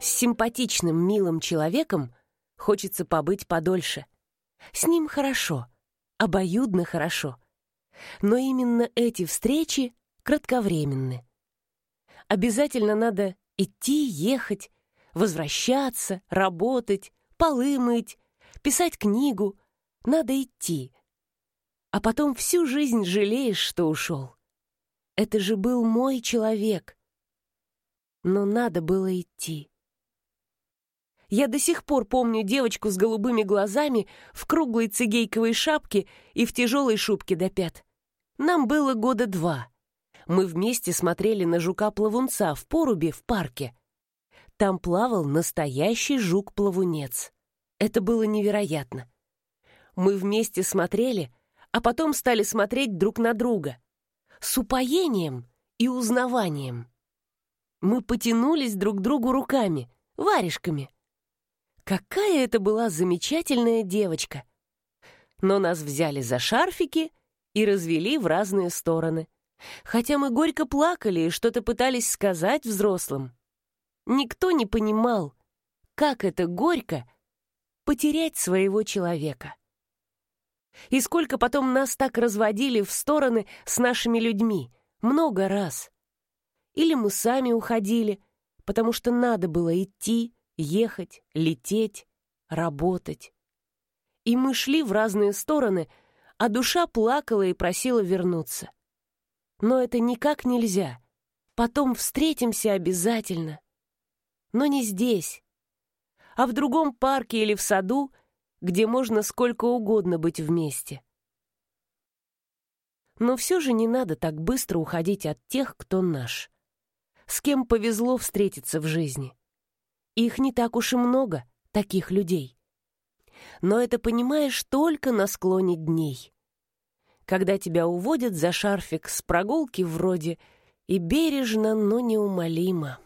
симпатичным, милым человеком хочется побыть подольше. С ним хорошо, обоюдно хорошо. Но именно эти встречи кратковременны. Обязательно надо идти, ехать, возвращаться, работать, полы мыть, писать книгу. Надо идти. А потом всю жизнь жалеешь, что ушел. Это же был мой человек. Но надо было идти. Я до сих пор помню девочку с голубыми глазами в круглой цигейковой шапке и в тяжелой шубке до пят. Нам было года два. Мы вместе смотрели на жука-плавунца в порубе в парке. Там плавал настоящий жук-плавунец. Это было невероятно. Мы вместе смотрели, а потом стали смотреть друг на друга. С упоением и узнаванием. Мы потянулись друг к другу руками, варежками — Какая это была замечательная девочка! Но нас взяли за шарфики и развели в разные стороны. Хотя мы горько плакали и что-то пытались сказать взрослым. Никто не понимал, как это горько потерять своего человека. И сколько потом нас так разводили в стороны с нашими людьми, много раз. Или мы сами уходили, потому что надо было идти, ехать, лететь, работать. И мы шли в разные стороны, а душа плакала и просила вернуться. Но это никак нельзя. Потом встретимся обязательно. Но не здесь, а в другом парке или в саду, где можно сколько угодно быть вместе. Но все же не надо так быстро уходить от тех, кто наш. С кем повезло встретиться в жизни. Их не так уж и много, таких людей. Но это понимаешь только на склоне дней. Когда тебя уводят за шарфик с прогулки вроде и бережно, но неумолимо.